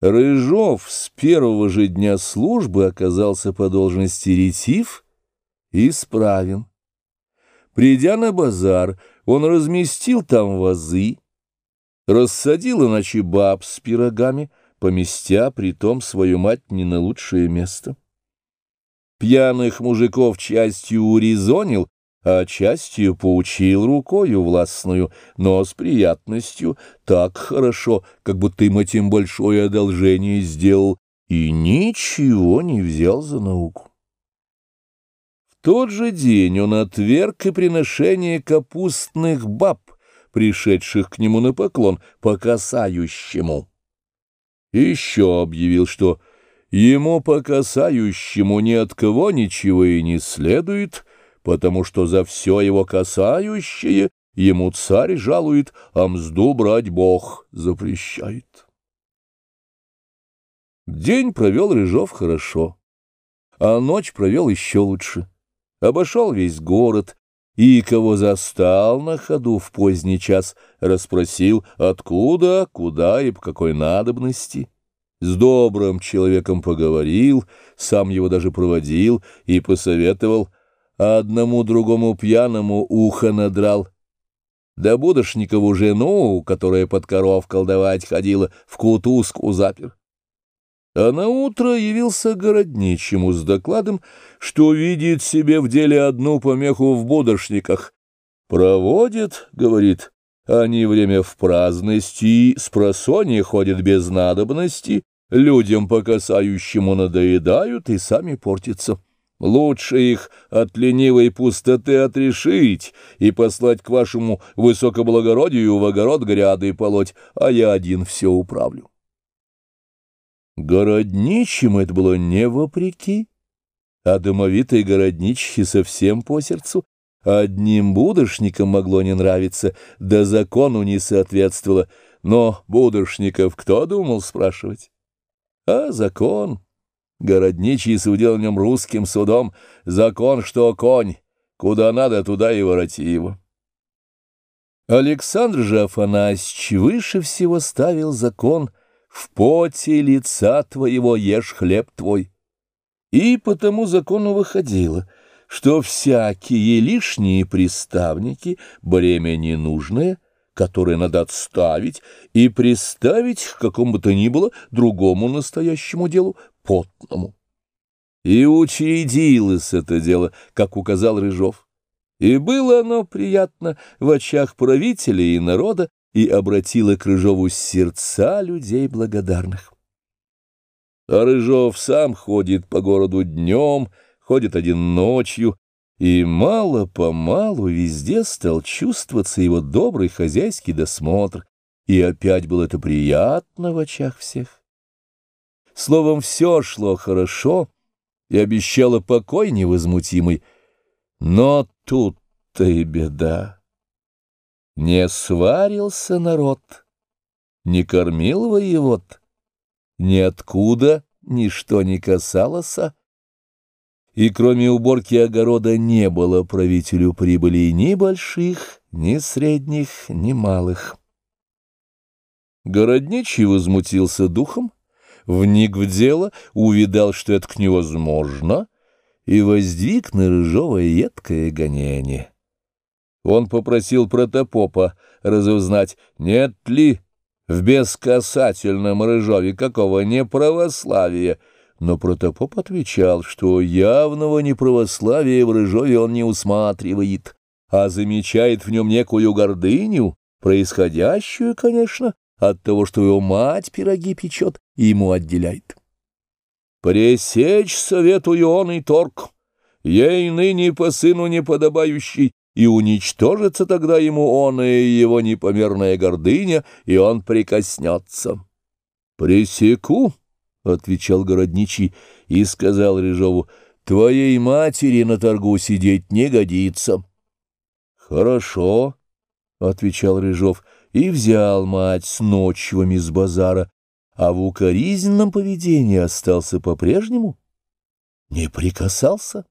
Рыжов с первого же дня службы оказался по должности ретив и справен. Придя на базар, он разместил там вазы, рассадил иначе баб с пирогами, поместя при том свою мать не на лучшее место. Пьяных мужиков частью урезонил, а частью поучил рукою властную, но с приятностью, так хорошо, как будто им этим большое одолжение сделал, и ничего не взял за науку. В тот же день он отверг и приношение капустных баб, пришедших к нему на поклон, по касающему. Еще объявил, что ему по касающему ни от кого ничего и не следует, потому что за все его касающее ему царь жалует, а мзду брать Бог запрещает. День провел Рыжов хорошо, а ночь провел еще лучше. Обошел весь город, и кого застал на ходу в поздний час, расспросил, откуда, куда и по какой надобности. С добрым человеком поговорил, сам его даже проводил и посоветовал — а одному другому пьяному ухо надрал. Да Будошникову жену, которая под коров колдовать ходила, в кутузку запер. А наутро явился городничему с докладом, что видит себе в деле одну помеху в Будошниках. Проводит, говорит, они время в праздности, с просонья ходят без надобности, людям по касающему надоедают и сами портятся. Лучше их от ленивой пустоты отрешить и послать к вашему высокоблагородию в огород гряды полоть, а я один все управлю. Городничим это было не вопреки, а домовитой городничихе совсем по сердцу. Одним будошникам могло не нравиться, да закону не соответствовало, но будошников кто думал спрашивать? А закон... Городничий судил о нем русским судом. Закон, что конь. Куда надо, туда и вороти его. Александр же Афанасьевич выше всего ставил закон «В поте лица твоего ешь хлеб твой». И по тому закону выходило, что всякие лишние приставники, бремя ненужное, которое надо отставить и приставить к какому бы то ни было другому настоящему делу, потному. И учредилось это дело, как указал Рыжов. И было оно приятно в очах правителя и народа, и обратило к Рыжову сердца людей благодарных. А Рыжов сам ходит по городу днем, ходит один ночью, и мало-помалу везде стал чувствоваться его добрый хозяйский досмотр, и опять было это приятно в очах всех. Словом, все шло хорошо и обещало покой невозмутимый. Но тут-то и беда. Не сварился народ, не кормил воевод, ниоткуда ничто не касалось, и кроме уборки огорода не было правителю прибыли ни больших, ни средних, ни малых. Городничий возмутился духом, вник в дело, увидал, что это к невозможно, и воздвиг на Рыжова едкое гонение. Он попросил протопопа разузнать, нет ли в бескасательном Рыжове какого неправославия, но протопоп отвечал, что явного неправославия в Рыжове он не усматривает, а замечает в нем некую гордыню, происходящую, конечно, от того, что его мать пироги печет и ему отделяет. Пресечь советую он и торг, ей ныне по сыну неподобающий, и уничтожится тогда ему он и его непомерная гордыня, и он прикоснется. «Пресеку», — отвечал городничий и сказал Рыжову, — «твоей матери на торгу сидеть не годится». «Хорошо», — отвечал Рыжов, — и взял мать с ночевыми с базара, а в укоризненном поведении остался по-прежнему, не прикасался.